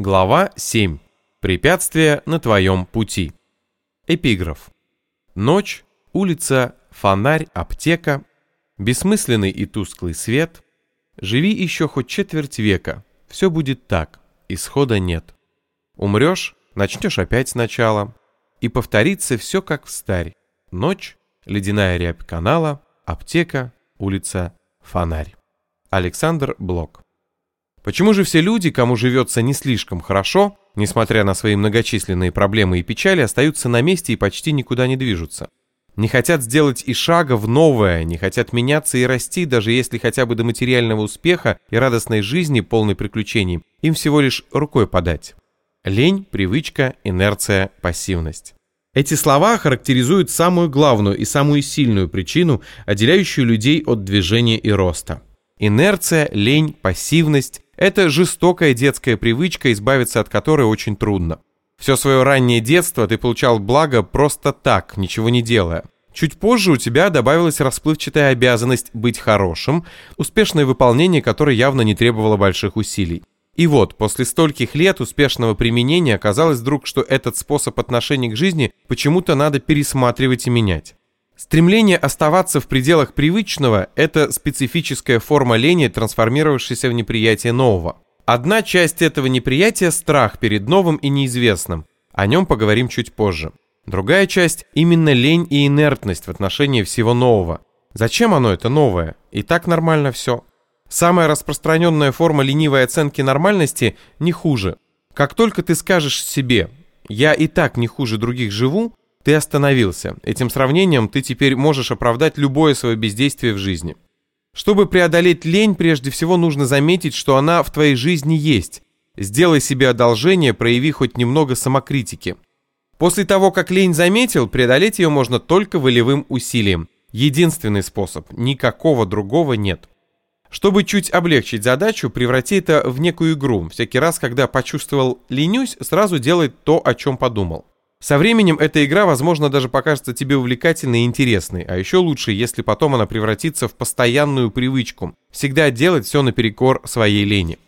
Глава 7. Препятствия на твоем пути. Эпиграф. Ночь, улица, фонарь, аптека, бессмысленный и тусклый свет. Живи еще хоть четверть века, все будет так, исхода нет. Умрешь, начнешь опять сначала, и повторится все как в старь. Ночь, ледяная рябь канала, аптека, улица, фонарь. Александр Блок. Почему же все люди, кому живется не слишком хорошо, несмотря на свои многочисленные проблемы и печали, остаются на месте и почти никуда не движутся? Не хотят сделать и шага в новое, не хотят меняться и расти, даже если хотя бы до материального успеха и радостной жизни, полной приключений, им всего лишь рукой подать. Лень, привычка, инерция, пассивность. Эти слова характеризуют самую главную и самую сильную причину, отделяющую людей от движения и роста. Инерция, лень, пассивность это жестокая детская привычка, избавиться от которой очень трудно. Все свое раннее детство ты получал благо просто так, ничего не делая. Чуть позже у тебя добавилась расплывчатая обязанность быть хорошим, успешное выполнение которой явно не требовало больших усилий. И вот, после стольких лет успешного применения оказалось вдруг, что этот способ отношения к жизни почему-то надо пересматривать и менять. Стремление оставаться в пределах привычного – это специфическая форма лени, трансформировавшаяся в неприятие нового. Одна часть этого неприятия – страх перед новым и неизвестным. О нем поговорим чуть позже. Другая часть – именно лень и инертность в отношении всего нового. Зачем оно это новое? И так нормально все. Самая распространенная форма ленивой оценки нормальности – не хуже. Как только ты скажешь себе «я и так не хуже других живу», ты остановился. Этим сравнением ты теперь можешь оправдать любое свое бездействие в жизни. Чтобы преодолеть лень, прежде всего нужно заметить, что она в твоей жизни есть. Сделай себе одолжение, прояви хоть немного самокритики. После того, как лень заметил, преодолеть ее можно только волевым усилием. Единственный способ, никакого другого нет. Чтобы чуть облегчить задачу, преврати это в некую игру. Всякий раз, когда почувствовал ленюсь, сразу делай то, о чем подумал. Со временем эта игра, возможно, даже покажется тебе увлекательной и интересной, а еще лучше, если потом она превратится в постоянную привычку. Всегда делать все наперекор своей лени.